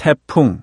태풍.